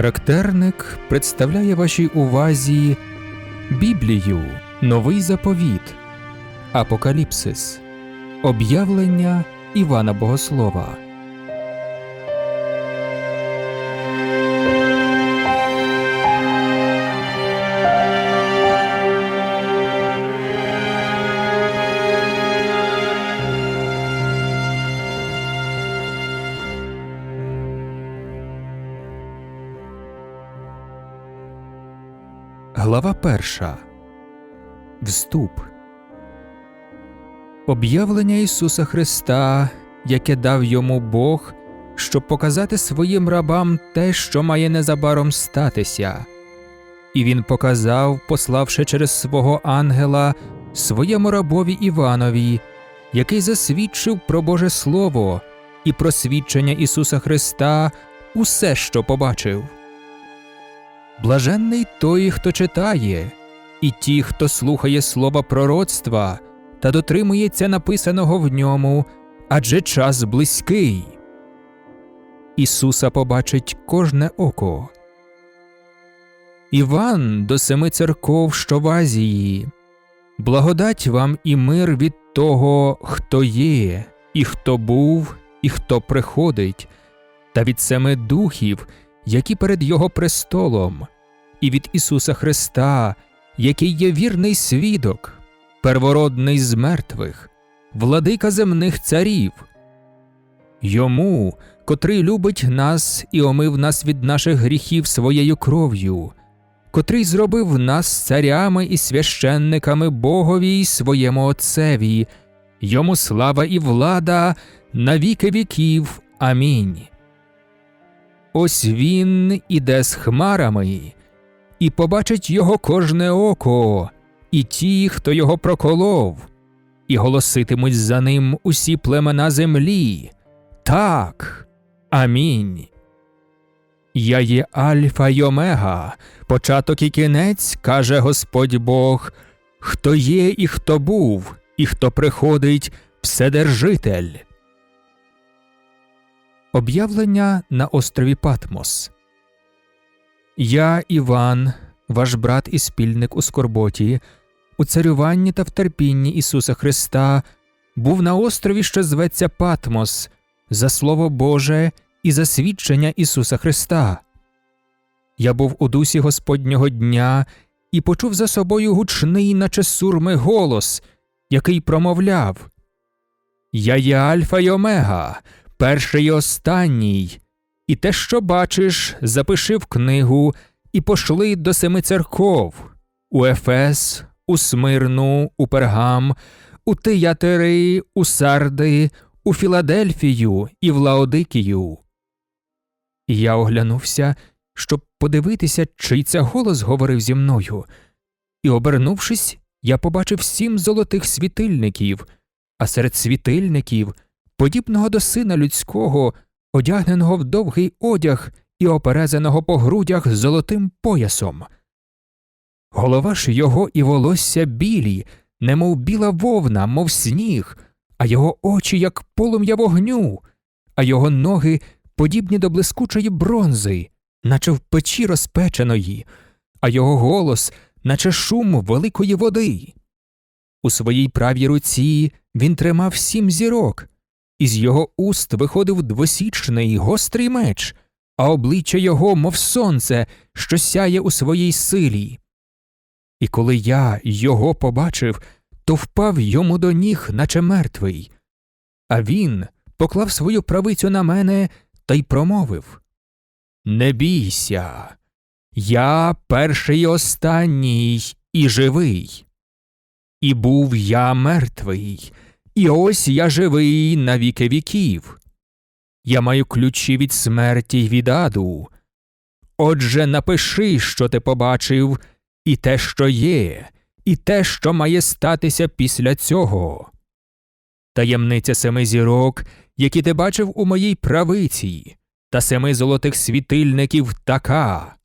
Характерник представляє вашій увазі Біблію, Новий заповіт, Апокаліпсис, Об'явлення Івана Богослова. Перша. Вступ. Об'явлення Ісуса Христа, яке дав йому Бог, щоб показати своїм рабам те, що має незабаром статися. І він показав, пославши через свого ангела своєму рабові Іванові, який засвідчив про Боже Слово і про свідчення Ісуса Христа усе, що побачив. Блаженний той, хто читає, і ті, хто слухає слова пророцтва та дотримується написаного в ньому, адже час близький. Ісуса побачить кожне око. Іван до семи церков, що в Азії. Благодать вам і мир від того, хто є, і хто був, і хто приходить, та від семи духів які перед Його престолом, і від Ісуса Христа, який є вірний свідок, первородний з мертвих, владика земних царів. Йому, котрий любить нас і омив нас від наших гріхів своєю кров'ю, котрий зробив нас царями і священниками Богові й своєму Отцеві, йому слава і влада на віки віків. Амінь. Ось він іде з хмарами, і побачить його кожне око, і ті, хто його проколов, і голоситимуть за ним усі племена землі. Так. Амінь. Я є Альфа й Омега, початок і кінець, каже Господь Бог, хто є і хто був, і хто приходить, Вседержитель. Об'явлення на острові Патмос. Я, Іван, ваш брат і спільник у скорботі, у царюванні та в терпінні Ісуса Христа, був на острові, що зветься Патмос, за Слово Боже і за свідчення Ісуса Христа. Я був у дусі Господнього дня і почув за собою гучний, наче сурми голос, який промовляв Я є Альфа й Омега перший і останній, і те, що бачиш, запиши в книгу і пошли до семи церков. У Ефес, у Смирну, у Пергам, у Тиятери, у Сарди, у Філадельфію і в Лаодикію. Я оглянувся, щоб подивитися, чий це голос говорив зі мною, і, обернувшись, я побачив сім золотих світильників, а серед світильників подібного до сина людського, одягненого в довгий одяг і оперезаного по грудях золотим поясом. Голова ж його і волосся білі, немов біла вовна, мов сніг, а його очі, як полум'я вогню, а його ноги подібні до блискучої бронзи, наче в печі розпеченої, а його голос, наче шум великої води. У своїй правій руці він тримав сім зірок, із його уст виходив двосічний гострий меч, а обличчя його, мов сонце, що сяє у своїй силі. І коли я його побачив, то впав йому до ніг, наче мертвий. А він поклав свою правицю на мене та й промовив Не бійся, я перший і останній і живий. І був я мертвий. І ось я живий на віки віків. Я маю ключі від смерті й від аду. Отже, напиши, що ти побачив, і те, що є, і те, що має статися після цього. Таємниця семи зірок, які ти бачив у моїй правиці, та семи золотих світильників така.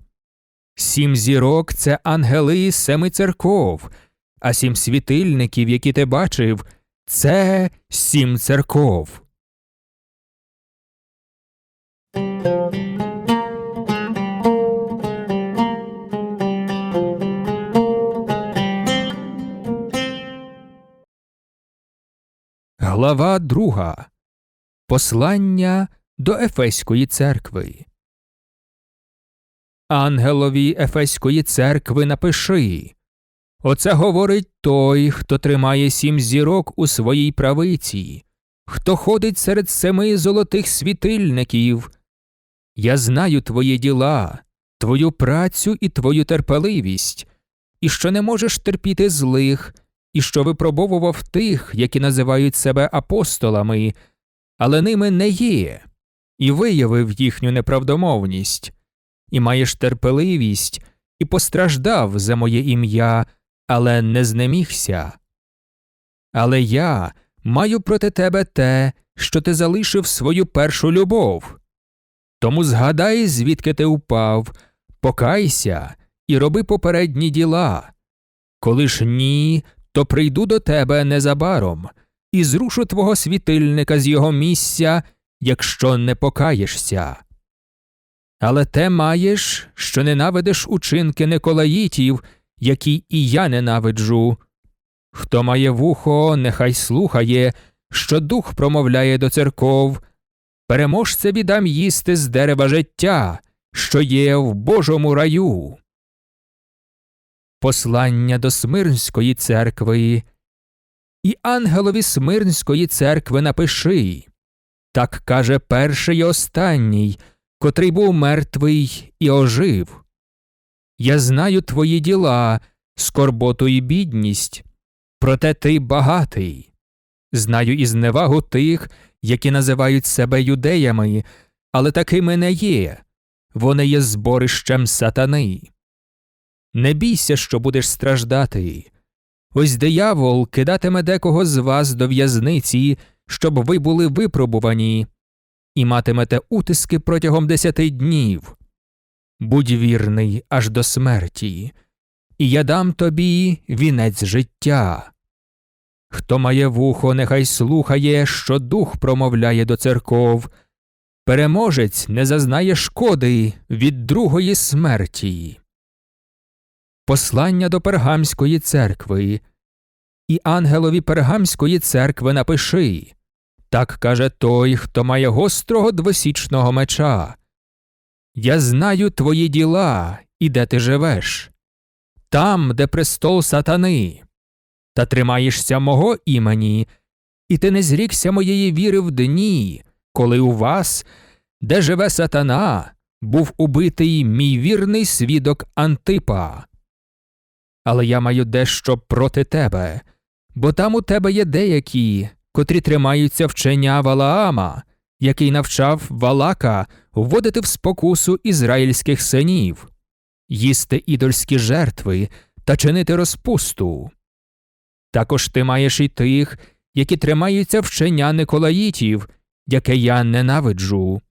Сім зірок це ангели семи церков, а сім світильників, які ти бачив, це сім церков. Глава друга Послання до Ефеської церкви. Ангелові Ефеської церкви напиши Оце говорить той, хто тримає сім зірок у своїй правиці, хто ходить серед семи золотих світильників. Я знаю твої діла, твою працю і твою терпеливість, і що не можеш терпіти злих і що випробовував тих, які називають себе апостолами, але ними не є, і виявив їхню неправдомовність, і маєш терпеливість, і постраждав за моє ім'я, але не знемігся. Але я маю проти тебе те, що ти залишив свою першу любов. Тому згадай, звідки ти упав, покайся і роби попередні діла. Коли ж ні, то прийду до тебе незабаром і зрушу твого світильника з його місця, якщо не покаєшся. Але те маєш, що ненавидиш учинки Николаїтів, які і я ненавиджу. Хто має вухо, нехай слухає, що дух промовляє до церков. Переможця віддам їсти з дерева життя, що є в Божому раю. Послання до Смирнської церкви. І ангелові Смирнської церкви напиши так каже перший і останній, котрий був мертвий і ожив. Я знаю твої діла, скорботу і бідність, проте ти багатий. Знаю і зневагу тих, які називають себе юдеями, але такими не є. Вони є зборищем сатани. Не бійся, що будеш страждати. Ось диявол кидатиме декого з вас до в'язниці, щоб ви були випробувані, і матимете утиски протягом десяти днів. Будь вірний аж до смерті, і я дам тобі вінець життя. Хто має вухо, нехай слухає, що дух промовляє до церков. Переможець не зазнає шкоди від другої смерті. Послання до Пергамської церкви. І ангелові Пергамської церкви напиши так каже той, хто має гострого двосічного меча. Я знаю твої діла і де ти живеш, там, де престол сатани, та тримаєшся мого імені, і ти не зрікся моєї віри в дні, коли у вас, де живе сатана, був убитий мій вірний свідок Антипа. Але я маю дещо проти тебе, бо там у тебе є деякі, котрі тримаються вчення Валаама, який навчав Валака вводити в спокусу ізраїльських синів, їсти ідольські жертви та чинити розпусту. Також ти маєш і тих, які тримаються вчення Николаїтів, яке я ненавиджу.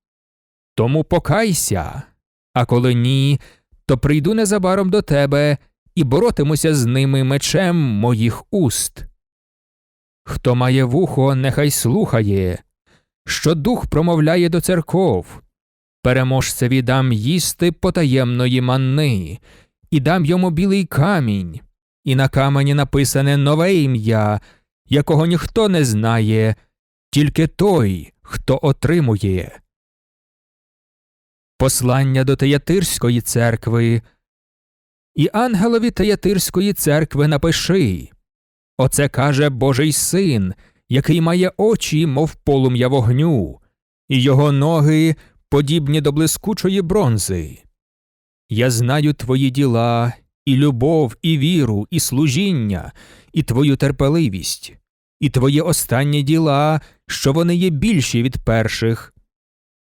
Тому покайся, а коли ні, то прийду незабаром до тебе і боротимуся з ними мечем моїх уст. Хто має вухо, нехай слухає, що дух промовляє до церков. Переможцеві дам їсти потаємної манни, і дам йому білий камінь, і на камені написане нове ім'я, якого ніхто не знає, тільки той, хто отримує. Послання до Теятирської церкви і ангелові Таятирської церкви напиши Оце каже Божий син, який має очі, мов полум'я вогню, і його ноги подібні до блискучої бронзи. Я знаю твої діла, і любов, і віру, і служіння, і твою терпеливість, і твої останні діла, що вони є більші від перших.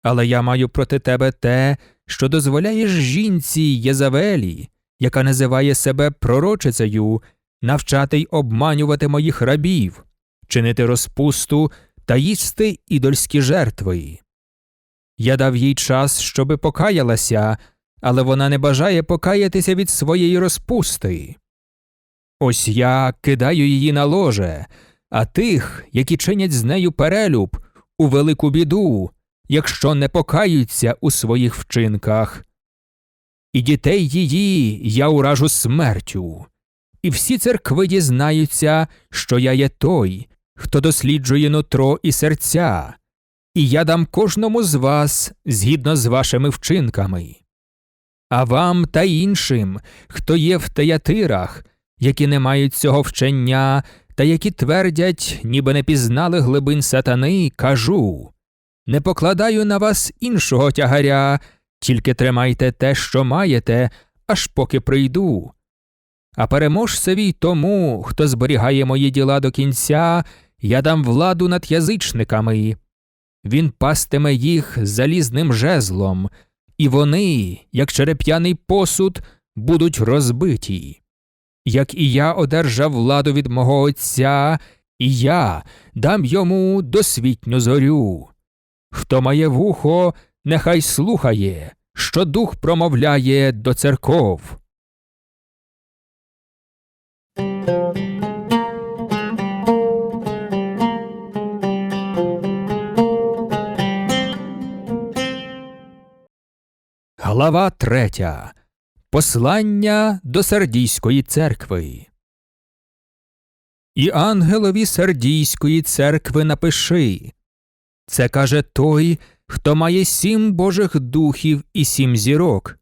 Але я маю проти тебе те, що дозволяєш жінці Єзавелі, яка називає себе пророчицею, навчати й обманювати моїх рабів, чинити розпусту та їсти ідольські жертви. Я дав їй час, щоби покаялася, але вона не бажає покаятися від своєї розпусти. Ось я кидаю її на ложе, а тих, які чинять з нею перелюб, у велику біду, якщо не покаються у своїх вчинках і дітей її я уражу смертю, і всі церкви дізнаються, що я є той, хто досліджує нутро і серця, і я дам кожному з вас згідно з вашими вчинками. А вам та іншим, хто є в теятирах, які не мають цього вчення, та які твердять, ніби не пізнали глибин сатани, кажу не покладаю на вас іншого тягаря, тільки тримайте те, що маєте, аж поки прийду. А переможцеві тому, хто зберігає мої діла до кінця, я дам владу над язичниками. Він пастиме їх залізним жезлом, і вони, як череп'яний посуд, будуть розбиті. Як і я одержав владу від мого Отця, і я дам йому досвітню зорю. Хто має вухо, нехай слухає, що дух промовляє до церков. Глава третя. Послання до Сардійської церкви. І ангелові Сардійської церкви напиши це каже той, хто має сім Божих духів і сім зірок.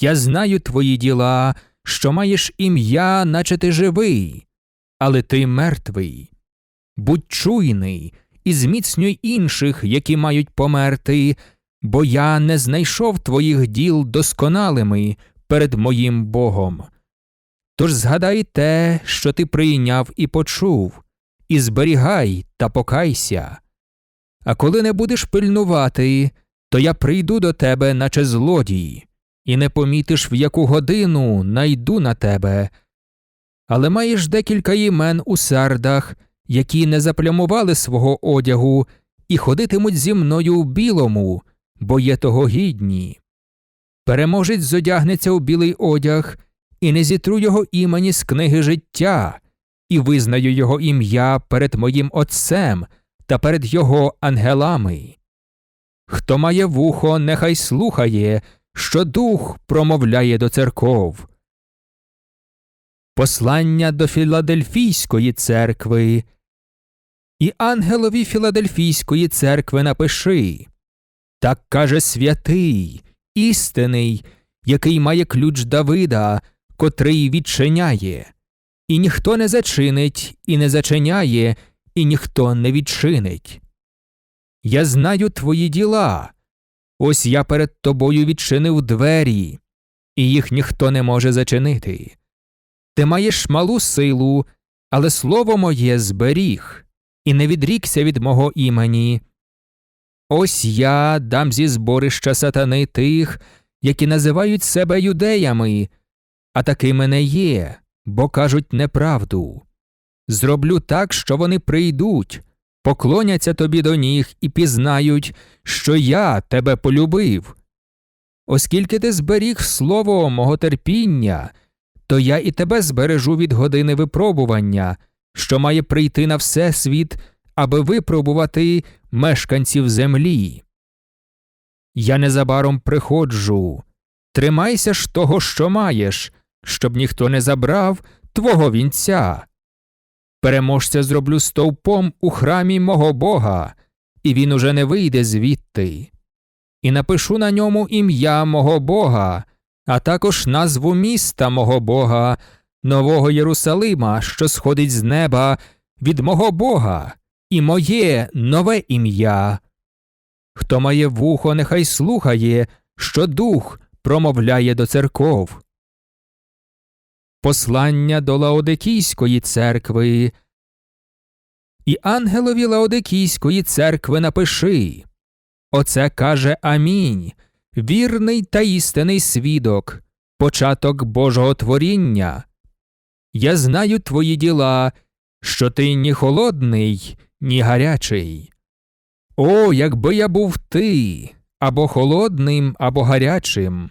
Я знаю твої діла, що маєш ім'я, наче ти живий, але ти мертвий. Будь чуйний і зміцнюй інших, які мають померти, бо я не знайшов твоїх діл досконалими перед моїм Богом. Тож згадай те, що ти прийняв і почув, і зберігай та покайся. А коли не будеш пильнувати, то я прийду до тебе, наче злодій, і не помітиш, в яку годину найду на тебе. Але маєш декілька імен у сардах, які не заплямували свого одягу, і ходитимуть зі мною у білому, бо є того гідні. Переможець зодягнеться у білий одяг, і не зітру його імені з книги життя, і визнаю його ім'я перед моїм Отцем та перед його ангелами. Хто має вухо, нехай слухає, що дух промовляє до церков. Послання до Філадельфійської церкви. І ангелові Філадельфійської церкви напиши так каже святий, істинний, який має ключ Давида, котрий відчиняє, і ніхто не зачинить і не зачиняє, і ніхто не відчинить. Я знаю твої діла. Ось я перед тобою відчинив двері, і їх ніхто не може зачинити. Ти маєш малу силу, але слово моє зберіг, і не відрікся від мого імені. Ось я дам зі зборища сатани тих, які називають себе юдеями, а такими не є, бо кажуть неправду. Зроблю так, що вони прийдуть, поклоняться тобі до ніг і пізнають, що я тебе полюбив. Оскільки ти зберіг слово мого терпіння, то я і тебе збережу від години випробування, що має прийти на всесвіт, аби випробувати мешканців землі. Я незабаром приходжу. Тримайся ж того, що маєш, щоб ніхто не забрав твого вінця. Переможця зроблю стовпом у храмі мого Бога, і він уже не вийде звідти. І напишу на ньому ім'я мого Бога, а також назву міста мого Бога, нового Єрусалима, що сходить з неба від мого Бога, і моє нове ім'я. Хто має вухо, нехай слухає, що дух промовляє до церков. Послання до Лаодикійської церкви. І ангелові Лаодикійської церкви напиши Оце каже Амінь, вірний та істинний свідок, початок Божого творіння. Я знаю твої діла, що ти ні холодний, ні гарячий. О, якби я був ти або холодним, або гарячим.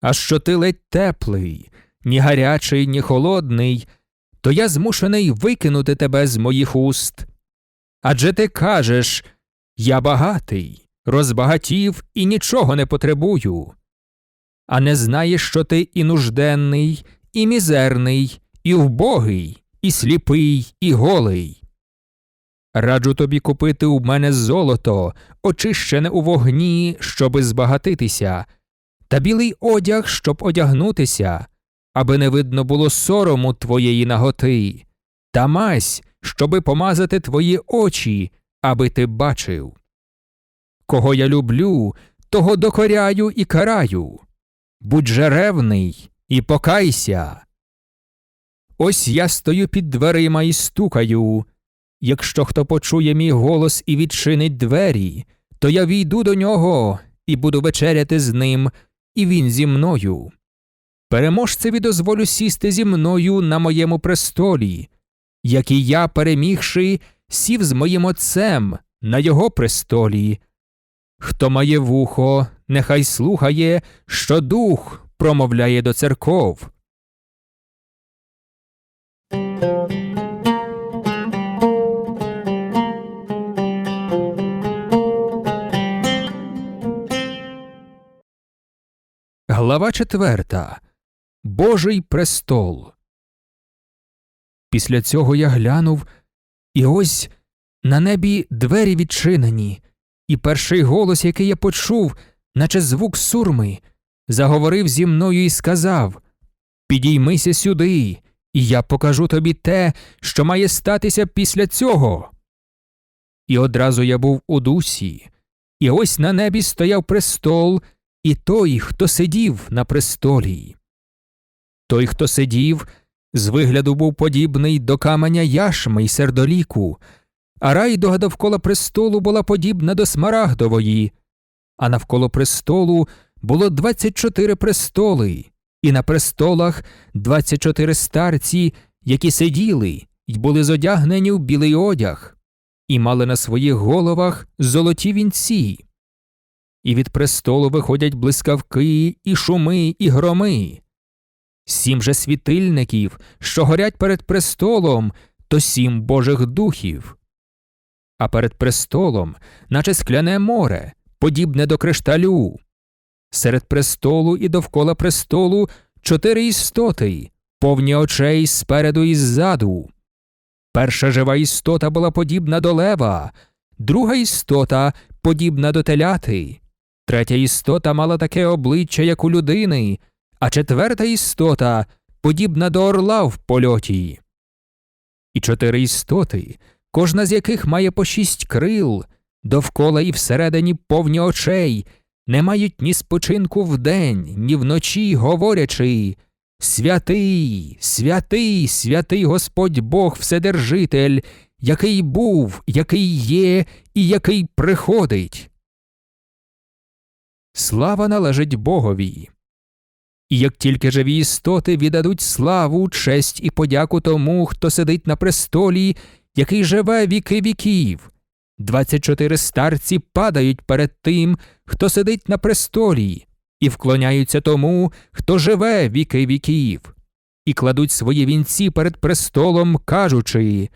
А що ти ледь теплий, ні гарячий, ні холодний, то я змушений викинути тебе з моїх уст. Адже ти кажеш я багатий, розбагатів і нічого не потребую. А не знаєш, що ти і нужденний, і мізерний, і вбогий, і сліпий, і голий. Раджу тобі купити у мене золото, очищене у вогні, щоби збагатитися, та білий одяг, щоб одягнутися, аби не видно було сорому твоєї наготи, та мазь, щоби помазати твої очі, аби ти бачив. Кого я люблю, того докоряю і караю. Будь же ревний і покайся. Ось я стою під дверима і стукаю. Якщо хто почує мій голос і відчинить двері, то я війду до нього і буду вечеряти з ним, і він зі мною. Переможцеві дозволю сісти зі мною на моєму престолі, як і я, перемігши, сів з моїм отцем на його престолі. Хто має вухо, нехай слухає, що дух промовляє до церков. Глава четверта. Божий престол. Після цього я глянув, і ось на небі двері відчинені, і перший голос, який я почув, наче звук сурми, заговорив зі мною і сказав Підіймися сюди, і я покажу тобі те, що має статися після цього. І одразу я був у дусі, і ось на небі стояв престол, і той, хто сидів на престолі. Той, хто сидів, з вигляду був подібний до каменя яшми й сердоліку, а райдуга довкола престолу була подібна до смарагдової, а навколо престолу було двадцять чотири престоли, і на престолах двадцять чотири старці, які сиділи й були зодягнені в білий одяг, і мали на своїх головах золоті вінці. І від престолу виходять блискавки, і шуми, і громи. Сім же світильників, що горять перед престолом, то сім божих духів. А перед престолом, наче скляне море, подібне до кришталю. Серед престолу і довкола престолу чотири істоти, повні очей спереду і ззаду. Перша жива істота була подібна до лева, друга істота подібна до теляти, третя істота мала таке обличчя, як у людини, а четверта істота подібна до орла в польоті. І чотири істоти, кожна з яких має по шість крил, довкола і всередині повні очей, не мають ні спочинку вдень, ні вночі, говорячи Святий, святий, святий Господь Бог Вседержитель, який був, який є і який приходить. Слава належить Богові. І як тільки живі істоти віддадуть славу, честь і подяку тому, хто сидить на престолі, який живе віки віків, двадцять чотири старці падають перед тим, хто сидить на престолі, і вклоняються тому, хто живе віки віків, і кладуть свої вінці перед престолом, кажучи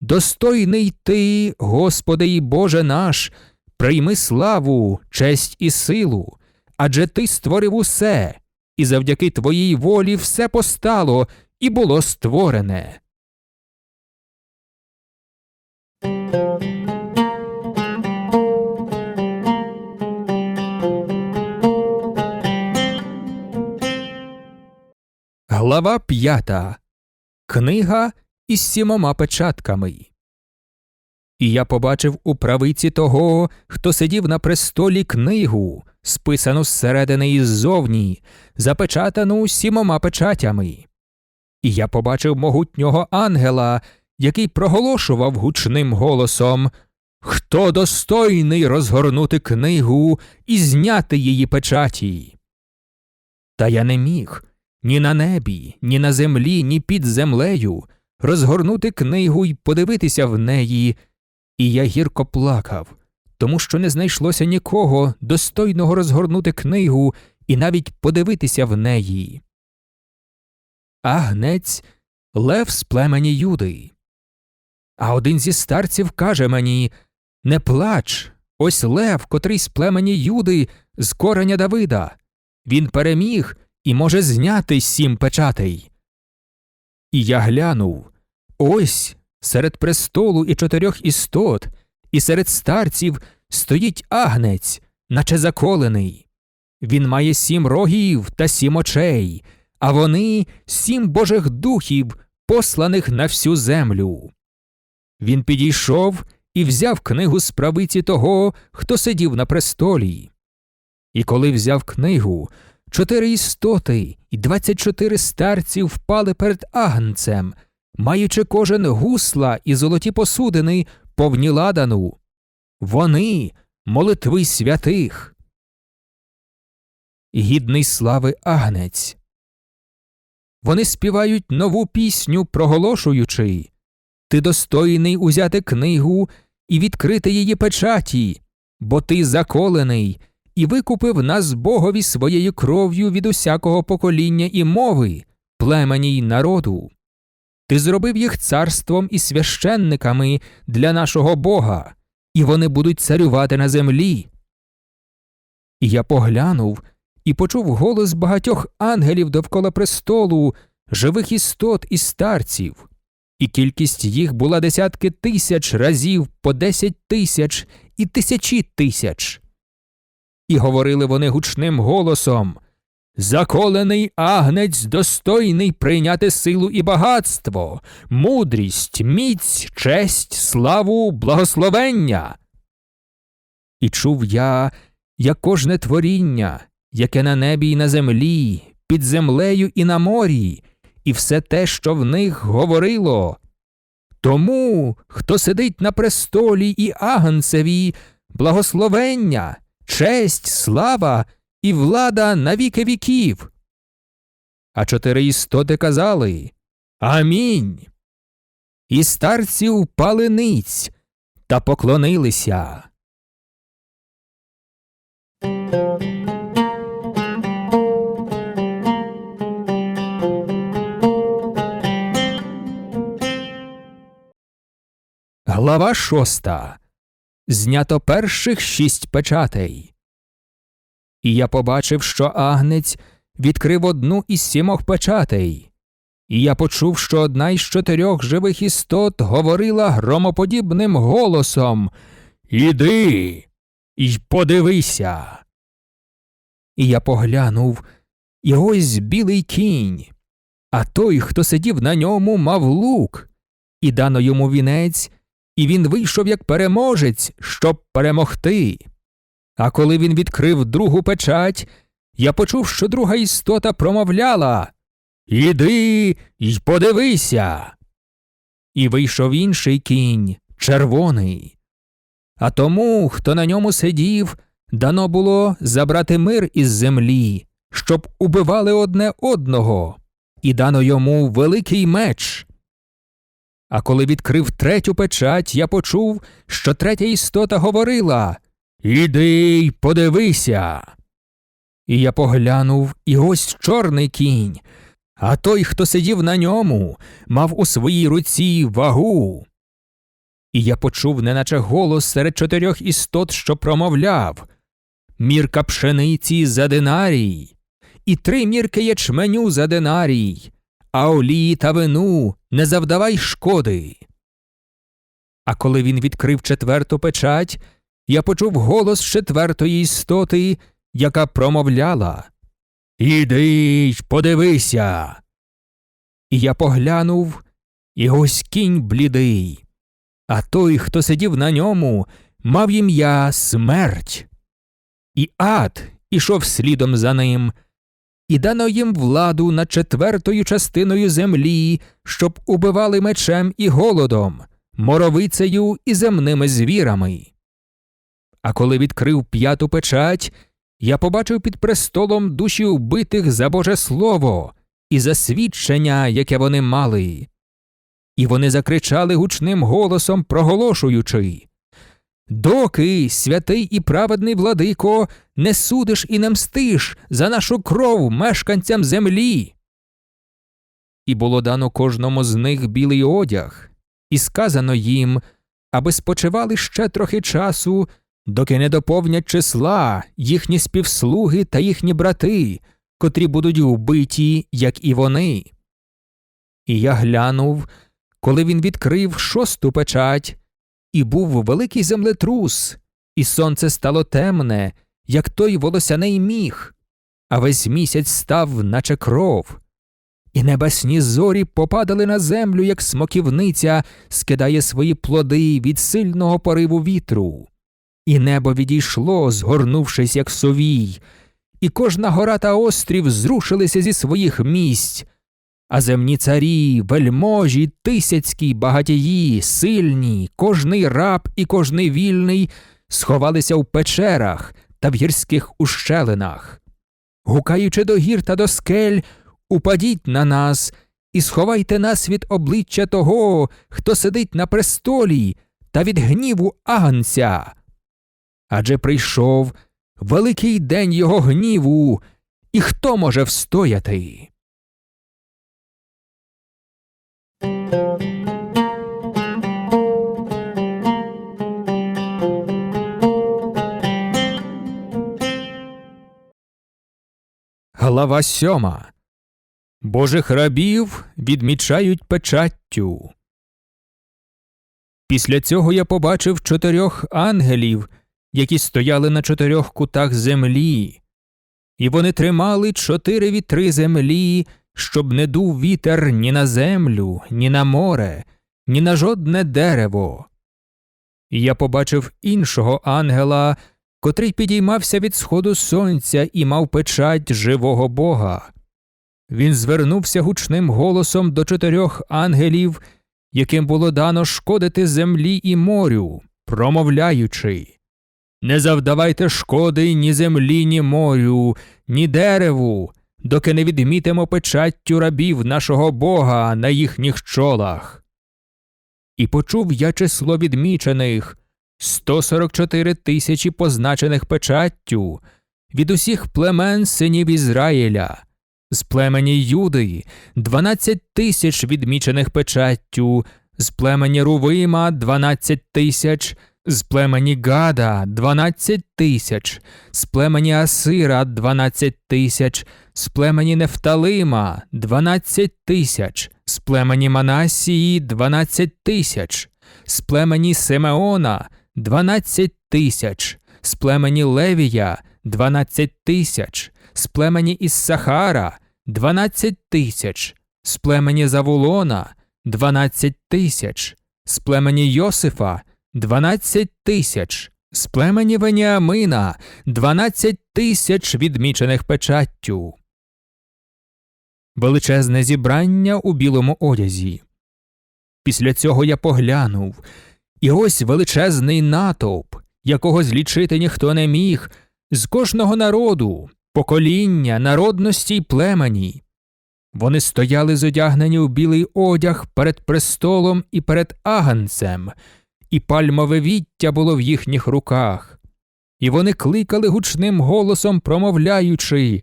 Достойний ти, Господи і Боже наш, прийми славу, честь і силу, адже ти створив усе, і завдяки твоїй волі все постало і було створене. Глава п'ята. Книга із сімома печатками. І я побачив у правиці того, хто сидів на престолі книгу, списану зсередини і ззовні, запечатану сімома печатями. І я побачив могутнього ангела, який проголошував гучним голосом Хто достойний розгорнути книгу і зняти її печаті? Та я не міг ні на небі, ні на землі, ні під землею розгорнути книгу і подивитися в неї, і я гірко плакав, тому що не знайшлося нікого достойного розгорнути книгу і навіть подивитися в неї. А гнець лев з племені Юди. А один зі старців каже мені Не плач, ось лев, котрий з племені Юди з кореня Давида. Він переміг і може зняти сім печатей. І я глянув ось серед престолу і чотирьох істот, і серед старців стоїть агнець, наче заколений. Він має сім рогів та сім очей, а вони сім божих духів, посланих на всю землю. Він підійшов і взяв книгу з правиці того, хто сидів на престолі. І коли взяв книгу, чотири істоти і двадцять чотири старці впали перед агнцем, маючи кожен гусла і золоті посудини, повні ладану. Вони молитви святих. Гідний слави агнець. Вони співають нову пісню, проголошуючи Ти достойний узяти книгу і відкрити її печаті, бо ти заколений і викупив нас Богові своєю кров'ю від усякого покоління і мови, племені й народу. Ти зробив їх царством і священниками для нашого Бога, і вони будуть царювати на землі. І я поглянув і почув голос багатьох ангелів довкола престолу, живих істот і старців, і кількість їх була десятки тисяч разів по десять тисяч і тисячі тисяч. І говорили вони гучним голосом Заколений агнець достойний прийняти силу і багатство, мудрість, міць, честь, славу, благословення. І чув я, як кожне творіння, яке на небі й на землі, під землею і на морі, і все те, що в них говорило. Тому, хто сидить на престолі і агнцеві, благословення, честь, слава і влада на віки віків. А чотири істоти казали Амінь. І старці впали ниць та поклонилися. Глава шоста. Знято перших шість печатей. І я побачив, що агнець відкрив одну із сімох печатей, і я почув, що одна із чотирьох живих істот говорила громоподібним голосом Іди і подивися. І я поглянув, і ось білий кінь, а той, хто сидів на ньому, мав лук, і дано йому вінець, і він вийшов як переможець, щоб перемогти. А коли він відкрив другу печать, я почув, що друга істота промовляла Іди й подивися. І вийшов інший кінь, червоний. А тому, хто на ньому сидів, дано було забрати мир із землі, щоб убивали одне одного, і дано йому великий меч. А коли відкрив третю печать, я почув, що третя істота говорила Іди й подивися. І я поглянув, і ось чорний кінь, а той, хто сидів на ньому, мав у своїй руці вагу. І я почув, неначе голос серед чотирьох істот, що промовляв Мірка пшениці за динарій, і три мірки ячменю за динарій, а олії та вину не завдавай шкоди. А коли він відкрив четверту печать, я почув голос четвертої істоти, яка промовляла Іди подивися. І я поглянув, і ось кінь блідий, а той, хто сидів на ньому, мав ім'я смерть. І ад ішов слідом за ним, і дано їм владу над четвертою частиною землі, щоб убивали мечем і голодом, моровицею і земними звірами. А коли відкрив п'яту печать, я побачив під престолом душі вбитих за Боже Слово і за свідчення, яке вони мали. І вони закричали гучним голосом, проголошуючи Доки, святий і праведний владико, не судиш і не мстиш за нашу кров мешканцям землі. І було дано кожному з них білий одяг, і сказано їм, аби спочивали ще трохи часу, доки не доповнять числа їхні співслуги та їхні брати, котрі будуть вбиті, як і вони. І я глянув, коли він відкрив шосту печать, і був великий землетрус, і сонце стало темне, як той волосяний міг, а весь місяць став, наче кров. І небесні зорі попадали на землю, як смоківниця скидає свої плоди від сильного пориву вітру. І небо відійшло, згорнувшись, як совій, і кожна гора та острів зрушилися зі своїх місць, а земні царі, вельможі, тисяцькі, багатії, сильні, кожний раб і кожний вільний сховалися в печерах та в гірських ущелинах. Гукаючи до гір та до скель, упадіть на нас і сховайте нас від обличчя того, хто сидить на престолі, та від гніву агнця. Адже прийшов великий день його гніву, і хто може встояти? Глава сьома. Божих рабів відмічають печаттю. Після цього я побачив чотирьох ангелів, які стояли на чотирьох кутах землі, і вони тримали чотири вітри землі, щоб не дув вітер ні на землю, ні на море, ні на жодне дерево. І я побачив іншого ангела, котрий підіймався від сходу сонця і мав печать живого Бога. Він звернувся гучним голосом до чотирьох ангелів, яким було дано шкодити землі і морю, промовляючи Не завдавайте шкоди ні землі, ні морю, ні дереву, доки не відмітимо печаттю рабів нашого Бога на їхніх чолах. І почув я число відмічених 144 тисячі позначених печаттю від усіх племен синів Ізраїля, з племені Юди 12 тисяч відмічених печаттю, з племені Рувима 12 тисяч, з племені Гада 12 тисяч, з племені Асира 12 тисяч, з племені Нефталима 12 тисяч, з племені Манасії 12 тисяч, з племені Симеона 12 тисяч, з племені Левія 12 тисяч, з племені Іссахара 12 тисяч, з племені Завулона 12 тисяч, з племені Йосифа 12 тисяч, з племені Веніамина 12 тисяч відмічених печаттю. Величезне зібрання у білому одязі. Після цього я поглянув, і ось величезний натовп, якого злічити ніхто не міг, з кожного народу, покоління, народності й племені. Вони стояли зодягнені у білий одяг перед престолом і перед аганцем, і пальмове віття було в їхніх руках, і вони кликали гучним голосом, промовляючи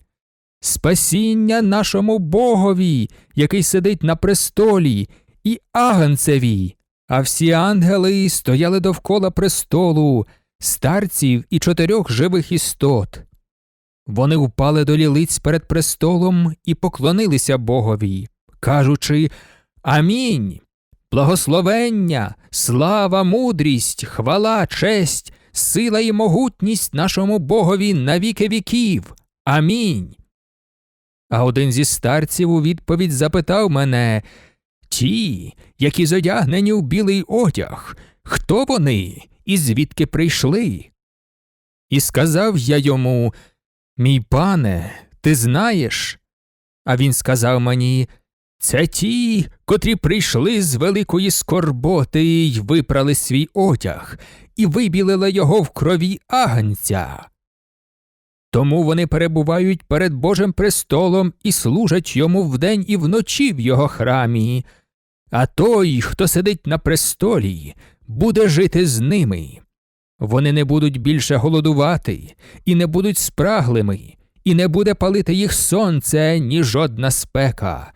Спасіння нашому Богові, який сидить на престолі, і агнцеві, а всі ангели стояли довкола престолу, старців і чотирьох живих істот. Вони впали до лілиць перед престолом і поклонилися Богові, кажучи Амінь. Благословення, слава, мудрість, хвала, честь, сила і могутність нашому Богові на віки віків. Амінь. А один зі старців у відповідь запитав мене Ті, які зодягнені в білий одяг, хто вони і звідки прийшли? І сказав я йому Мій пане, ти знаєш? А він сказав мені Це ті, котрі прийшли з великої скорботи й випрали свій одяг, і вибілили його в крові агнця. Тому вони перебувають перед Божим престолом і служать йому вдень і вночі в його храмі, а той, хто сидить на престолі, буде жити з ними. Вони не будуть більше голодувати, і не будуть спраглими, і не буде палити їх сонце, ні жодна спека,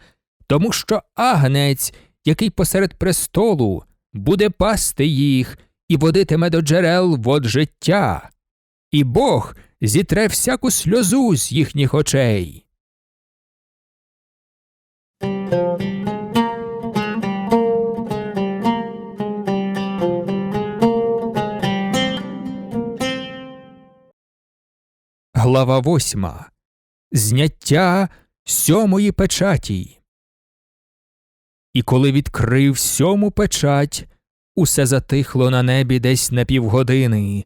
тому що агнець, який посеред престолу, буде пасти їх і водитиме до джерел вод життя, і Бог зітре всяку сльозу з їхніх очей. Глава восьма. Зняття сьомої печаті. І коли відкрив сьому печать, усе затихло на небі десь на півгодини,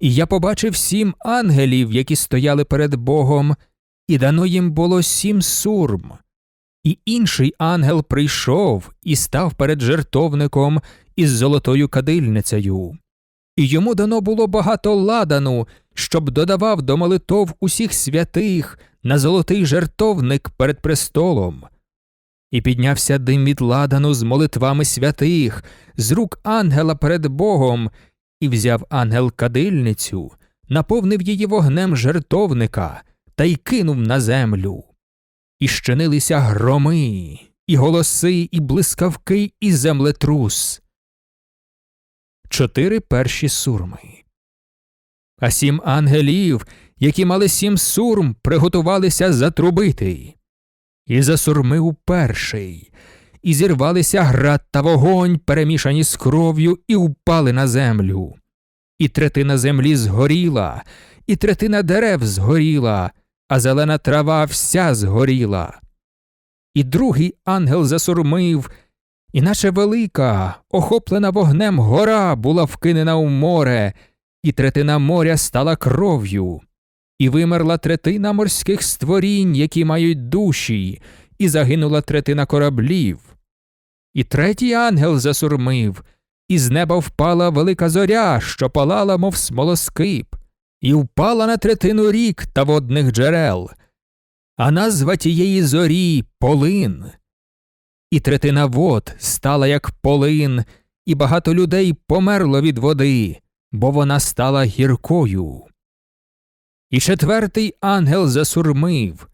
і я побачив сім ангелів, які стояли перед Богом, і дано їм було сім сурм. І інший ангел прийшов і став перед жертовником із золотою кадильницею. І йому дано було багато ладану, щоб додавав до молитов усіх святих на золотий жертовник перед престолом. І піднявся дим від ладану з молитвами святих, з рук ангела перед Богом, і взяв ангел кадильницю, наповнив її вогнем жертовника та й кинув на землю. І щинилися громи, і голоси, і блискавки, і землетрус. Чотири перші сурми. А сім ангелів, які мали сім сурм, приготувалися затрубити. І засурмив перший, і зірвалися град та вогонь, перемішані з кров'ю, і впали на землю. І третина землі згоріла, і третина дерев згоріла, а зелена трава вся згоріла. І другий ангел засурмив, і наче велика, охоплена вогнем гора була вкинена у море, і третина моря стала кров'ю, і вимерла третина морських створінь, які мають душі, і загинула третина кораблів. І третій ангел засурмив, і з неба впала велика зоря, що палала, мов смолоскип, і впала на третину рік та водних джерел, а назва тієї зорі полин. І третина вод стала як полин, і багато людей померло від води, бо вона стала гіркою. І четвертий ангел засурмив,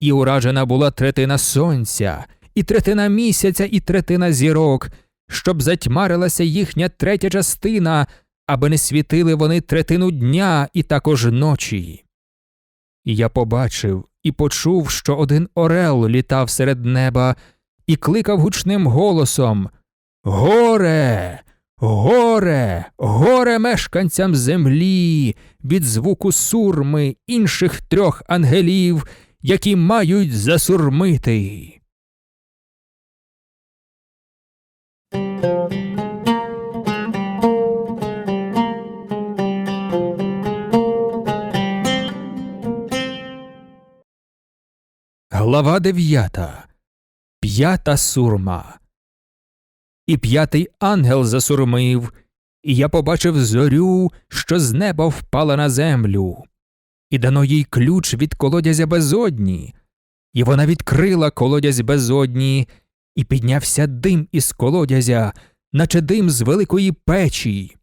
і уражена була третина сонця, і третина місяця, і третина зірок, щоб затьмарилася їхня третя частина, аби не світили вони третину дня і також ночі. І я побачив і почув, що один орел літав серед неба і кликав гучним голосом Горе, горе, горе мешканцям землі від звуку сурми інших трьох ангелів, які мають засурмити. Глава дев'ята. П'ята сурма. І п'ятий ангел засурмив, і я побачив зорю, що з неба впала на землю, і дано їй ключ від колодязя безодні, і вона відкрила колодязь безодні, і піднявся дим із колодязя, наче дим з великої печі,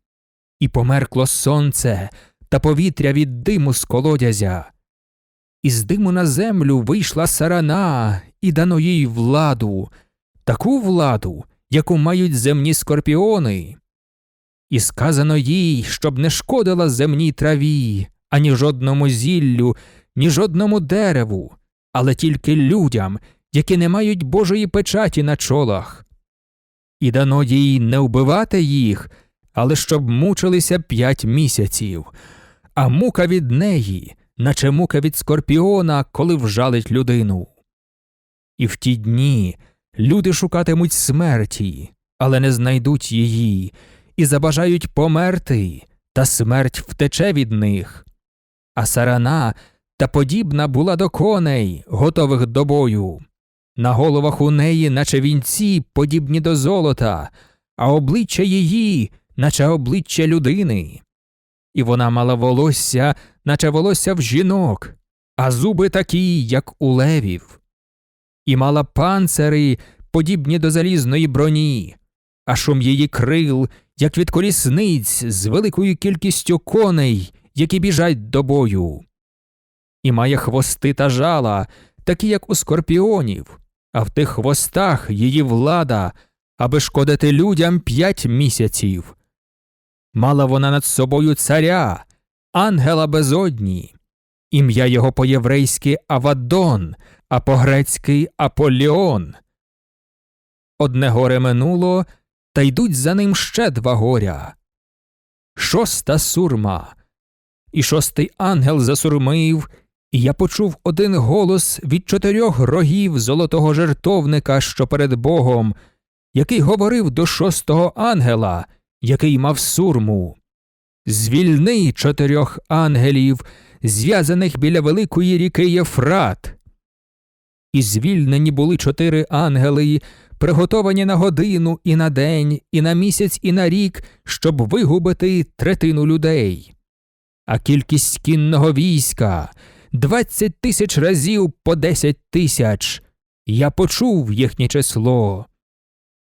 і померкло сонце та повітря від диму з колодязя. Із диму на землю вийшла сарана, і дано їй владу, таку владу, яку мають земні скорпіони. І сказано їй, щоб не шкодила земній траві, ані жодному зіллю, ні жодному дереву, але тільки людям, які не мають Божої печаті на чолах. І дано їй не вбивати їх, але щоб мучилися п'ять місяців, а мука від неї, наче мука від скорпіона, коли вжалить людину. І в ті дні люди шукатимуть смерті, але не знайдуть її, і забажають померти, та смерть втече від них. А сарана та подібна була до коней, готових до бою. На головах у неї, наче вінці, подібні до золота, а обличчя її, наче обличчя людини. І вона мала волосся, наче волосся в жінок, а зуби такі, як у левів, і мала панцири, подібні до залізної броні, а шум її крил, як від колісниць з великою кількістю коней, які біжать до бою. І має хвости та жала, такі, як у скорпіонів, а в тих хвостах її влада, аби шкодити людям п'ять місяців. Мала вона над собою царя, ангела безодні, ім'я його по єврейськи Авадон, а по грецьки Аполіон. Одне горе минуло, та йдуть за ним ще два горя. Шоста сурма. і шостий ангел засурмив, і я почув один голос від чотирьох рогів золотого жертовника, що перед Богом, який говорив до шостого ангела, який мав сурму. Звільни чотирьох ангелів, зв'язаних біля великої ріки Єфрат. І звільнені були чотири ангели, приготовані на годину і на день, і на місяць, і на рік, щоб вигубити третину людей. А кількість кінного війська двадцять тисяч разів по десять тисяч. Я почув їхнє число.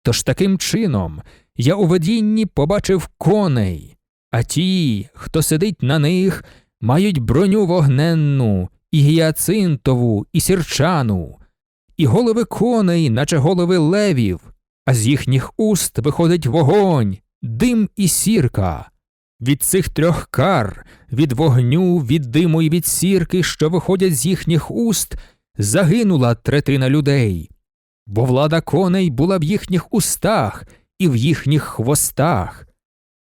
Тож таким чином я у видінні побачив коней, а ті, хто сидить на них, мають броню вогненну, і гіацинтову, і сірчану, і голови коней, наче голови левів, а з їхніх уст виходить вогонь, дим і сірка. Від цих трьох кар, від вогню, від диму і від сірки, що виходять з їхніх уст, загинула третина людей, бо влада коней була в їхніх устах і в їхніх хвостах.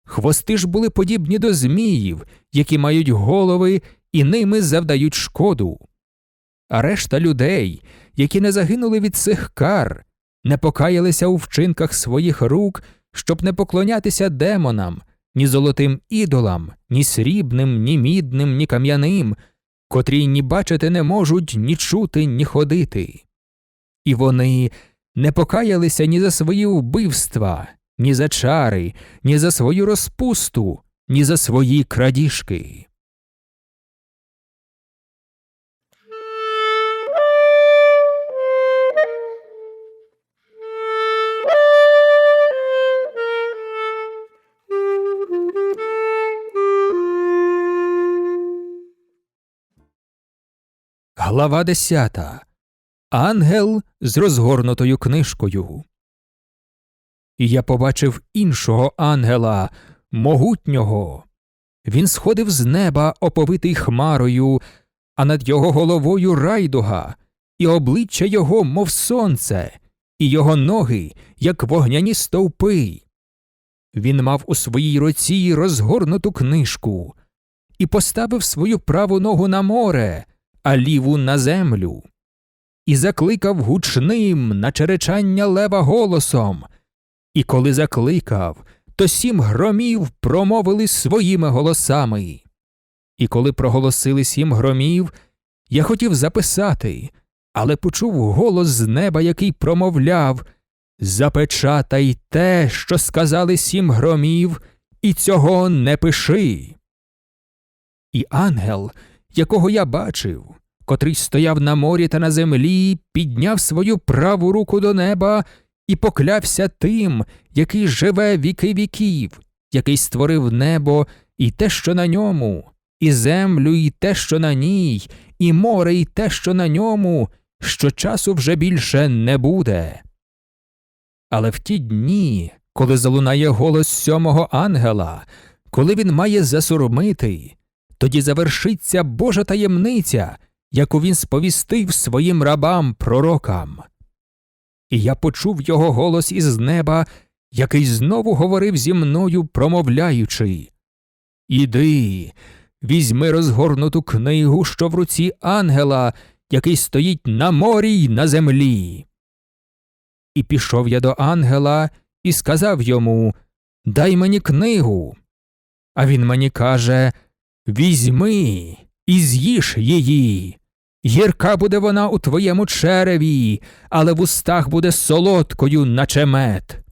Хвости ж були подібні до зміїв, які мають голови і ними завдають шкоду. А решта людей, які не загинули від цих кар, не покаялися у вчинках своїх рук, щоб не поклонятися демонам, ні золотим ідолам, ні срібним, ні мідним, ні кам'яним, котрі ні бачити не можуть, ні чути, ні ходити. І вони не покаялися ні за свої вбивства, ні за чари, ні за свою розпусту, ні за свої крадіжки. Глава десята. Ангел з розгорнутою книжкою. І я побачив іншого ангела, могутнього. Він сходив з неба, оповитий хмарою, а над його головою райдуга, і обличчя його, мов сонце, і його ноги, як вогняні стовпи. Він мав у своїй руці розгорнуту книжку і поставив свою праву ногу на море, а ліву на землю, і закликав гучним на черечання лева голосом. І коли закликав, то сім громів промовили своїми голосами. І коли проголосили сім громів, я хотів записати, але почув голос з неба, який промовляв Запечатай те, що сказали сім громів, і цього не пиши. І ангел, якого я бачив, котрий стояв на морі та на землі, підняв свою праву руку до неба і поклявся тим, який живе віки віків, який створив небо і те, що на ньому, і землю, і те, що на ній, і море, і те, що на ньому, що часу вже більше не буде. Але в ті дні, коли залунає голос сьомого ангела, коли він має засурмити, тоді завершиться Божа таємниця, яку він сповістив своїм рабам пророкам. І я почув його голос із неба, який знову говорив зі мною, промовляючи Іди, візьми розгорнуту книгу, що в руці ангела, який стоїть на морі й на землі. І пішов я до ангела і сказав йому Дай мені книгу. А він мені каже Візьми і з'їж її. Гірка буде вона у твоєму череві, але в устах буде солодкою, наче мед.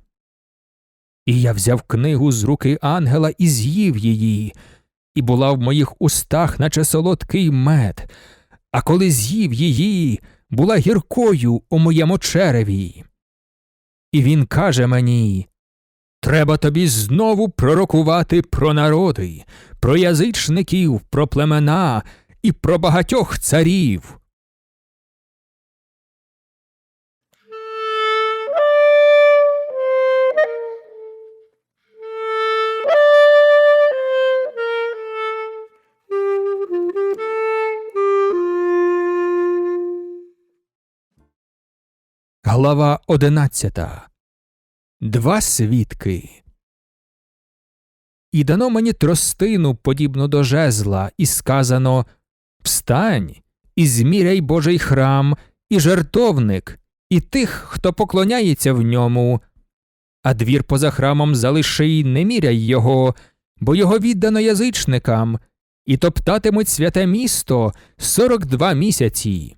І я взяв книгу з руки ангела і з'їв її, і була в моїх устах, наче солодкий мед, а коли з'їв її, була гіркою у моєму череві. І він каже мені Треба тобі знову пророкувати про народи, про язичників, про племена і про багатьох царів. Глава одинадцята. Два свідки. і дано мені тростину, подібну до жезла, і сказано Встань і зміряй Божий храм, і жертовник, і тих, хто поклоняється в ньому. А двір поза храмом залиши, й не міряй його, бо його віддано язичникам, і топтатимуть святе місто сорок два місяці.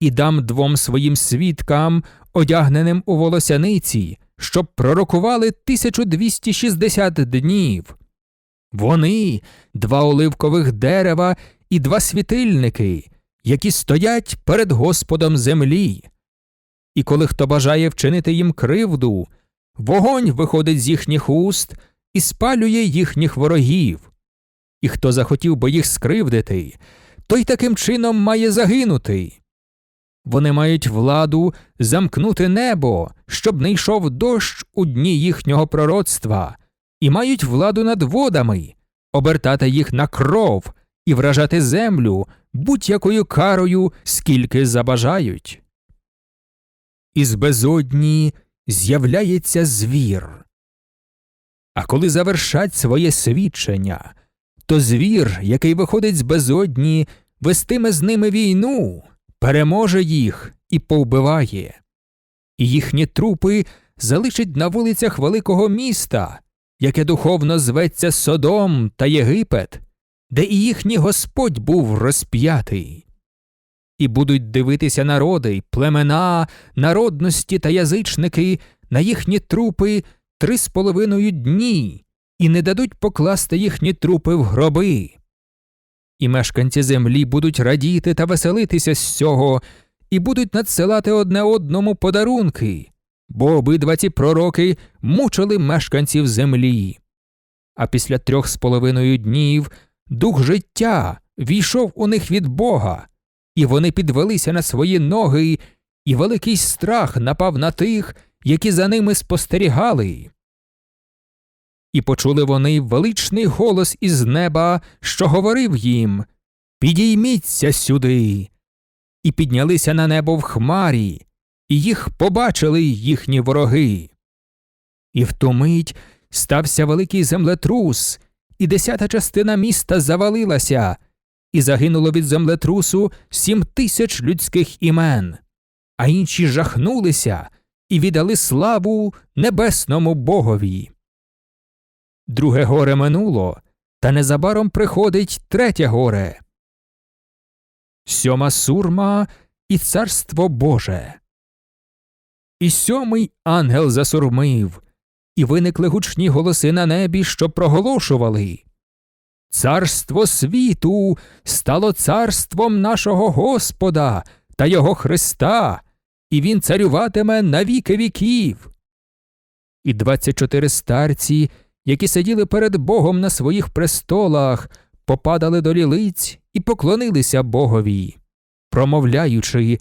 І дам двом своїм свідкам, одягненим у волосяниці, щоб пророкували 1260 днів. Вони два оливкових дерева і два світильники, які стоять перед Господом землі. І коли хто бажає вчинити їм кривду, вогонь виходить з їхніх уст і спалює їхніх ворогів. І хто захотів би їх скривдити, той таким чином має загинути. Вони мають владу замкнути небо, щоб не йшов дощ у дні їхнього пророцтва, і мають владу над водами, обертати їх на кров і вражати землю будь-якою карою, скільки забажають. Із безодні з'являється звір. А коли завершать своє свідчення, то звір, який виходить з безодні, вестиме з ними війну, переможе їх і повбиває, і їхні трупи залишить на вулицях великого міста, яке духовно зветься Содом та Єгипет, де і їхній Господь був розп'ятий. І будуть дивитися народи, племена, народності та язичники на їхні трупи три з половиною дні і не дадуть покласти їхні трупи в гроби. І мешканці землі будуть радіти та веселитися з цього, і будуть надсилати одне одному подарунки, бо обидва ці пророки мучили мешканців землі. А після трьох з половиною днів дух життя війшов у них від Бога, і вони підвелися на свої ноги, і великий страх напав на тих, які за ними спостерігали. І почули вони величний голос із неба, що говорив їм Підійміться сюди. І піднялися на небо в хмарі, і їх побачили їхні вороги. І в ту мить стався великий землетрус, і десята частина міста завалилася, і загинуло від землетрусу сім тисяч людських імен, а інші жахнулися і віддали славу небесному богові. Друге горе минуло, та незабаром приходить третє горе. Сьома сурма і царство Боже. І сьомий ангел засурмив, і виникли гучні голоси на небі, що проголошували Царство світу стало царством нашого Господа та Його Христа, і Він царюватиме на віки віків. І двадцять чотири старці які сиділи перед Богом на своїх престолах, попадали до лілиць і поклонилися Богові, промовляючи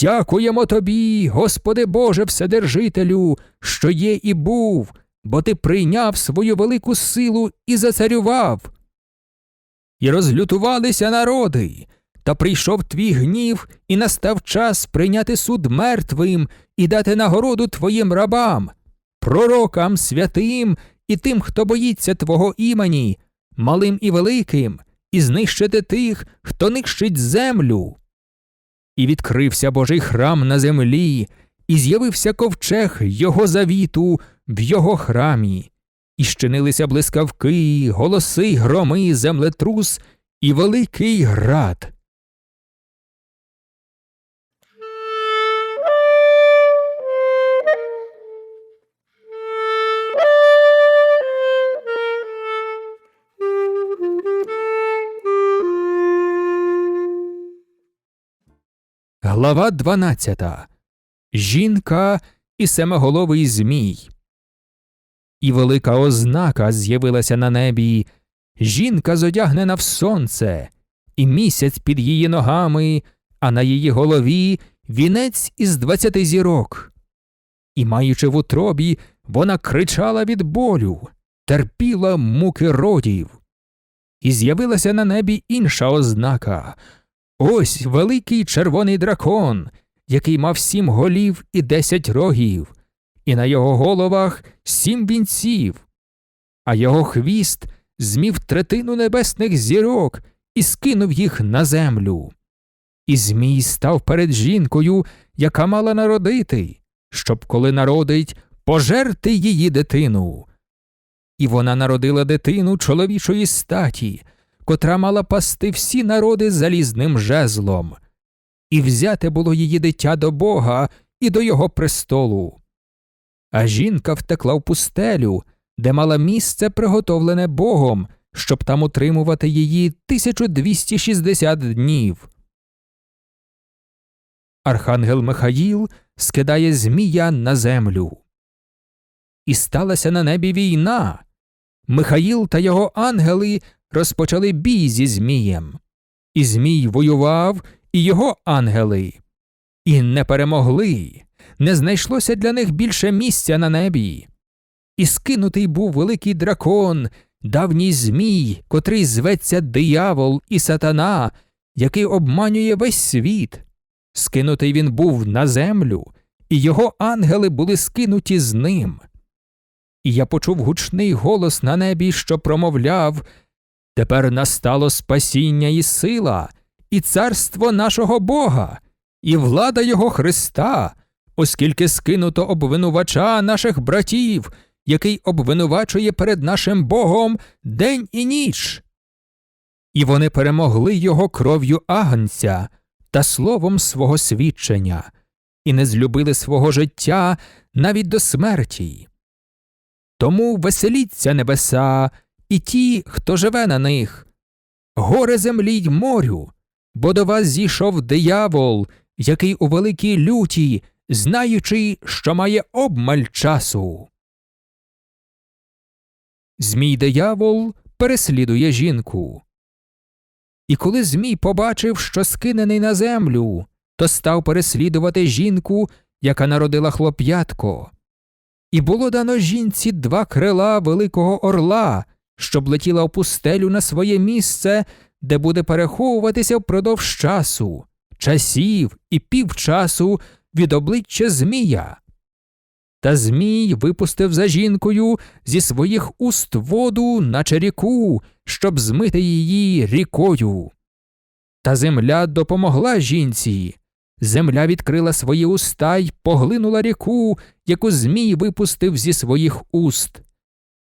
Дякуємо тобі, Господи Боже Вседержителю, що є і був, бо ти прийняв свою велику силу і зацарював. І розлютувалися народи, та прийшов твій гнів, і настав час прийняти суд мертвим і дати нагороду твоїм рабам, пророкам святим і тим, хто боїться Твого імені, малим і великим, і знищити тих, хто нищить землю. І відкрився Божий храм на землі, і з'явився ковчег Його завіту в його храмі, і щинилися блискавки, голоси, громи, землетрус і великий град. Глава 12. Жінка і семиголовий Змій. І велика ознака з'явилася на небі. Жінка зодягнена в сонце, і місяць під її ногами, а на її голові вінець із двадцяти зірок. І, маючи в утробі, вона кричала від болю, терпіла муки родів. І з'явилася на небі інша ознака. Ось великий червоний дракон, який мав сім голів і десять рогів, і на його головах сім вінців. а його хвіст змів третину небесних зірок і скинув їх на землю. І Змій став перед жінкою, яка мала народити, щоб, коли народить, пожерти її дитину. І вона народила дитину чоловічої статі, котра мала пасти всі народи залізним жезлом. І взяте було її дитя до Бога і до його престолу. А жінка втекла в пустелю, де мала місце приготовлене Богом, щоб там утримувати її 1260 днів. Архангел Михаїл скидає Змія на землю. І сталася на небі війна. Михаїл та його ангели розпочали бій зі Змієм. І Змій воював, і його ангели. І не перемогли, не знайшлося для них більше місця на небі. І скинутий був великий дракон, давній Змій, котрий зветься диявол і сатана, який обманює весь світ. Скинутий він був на землю, і його ангели були скинуті з ним. І я почув гучний голос на небі, що промовляв Тепер настало спасіння і сила, і царство нашого Бога, і влада Його Христа, оскільки скинуто обвинувача наших братів, який обвинувачує перед нашим Богом день і ніч. І вони перемогли його кров'ю агнця та словом свого свідчення, і не злюбили свого життя навіть до смерті. Тому веселіться небеса і ті, хто живе на них, горе землі й морю, бо до вас зійшов диявол, який у великій люті, знаючи, що має обмаль часу. Змій диявол переслідує жінку. І коли Змій побачив, що скинений на землю, то став переслідувати жінку, яка народила хлоп'ятко. І було дано жінці два крила великого орла, щоб летіла в пустелю на своє місце, де буде переховуватися впродовж часу, часів і півчасу від обличчя Змія. Та Змій випустив за жінкою зі своїх уст воду, наче ріку, щоб змити її рікою. Та земля допомогла жінці. Земля відкрила свої уста й поглинула ріку, яку Змій випустив зі своїх уст.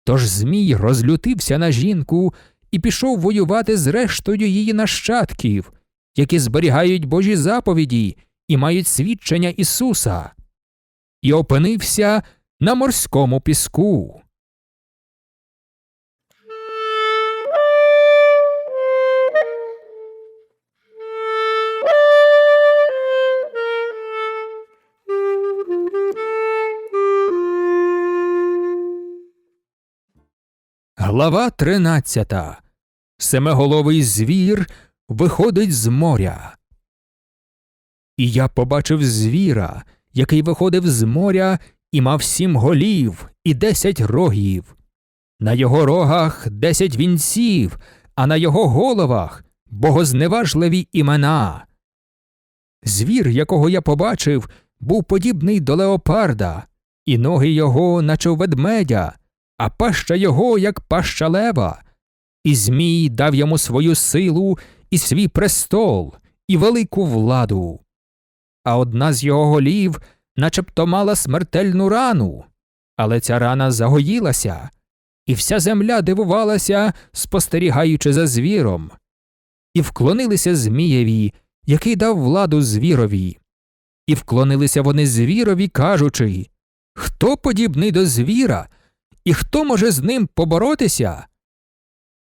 Тож Змій розлютився на жінку і пішов воювати з рештою її нащадків, які зберігають Божі заповіді і мають свідчення Ісуса, і опинився на морському піску. Глава тринадцята. Семиголовий звір виходить з моря. І я побачив звіра, який виходив з моря і мав сім голів і десять рогів. На його рогах десять вінців, а на його головах богозневажливі імена. Звір, якого я побачив, був подібний до леопарда, і ноги його, наче ведмедя а паща його, як паща лева. І Змій дав йому свою силу і свій престол, і велику владу. А одна з його голів начебто мала смертельну рану, але ця рана загоїлася, і вся земля дивувалася, спостерігаючи за звіром, і вклонилися Змієві, який дав владу звірові, і вклонилися вони звірові, кажучи Хто подібний до звіра? І хто може з ним поборотися?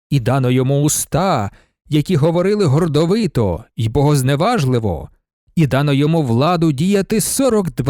І дано йому уста, які говорили гордовито й богозневажливо, і дано йому владу діяти сорок два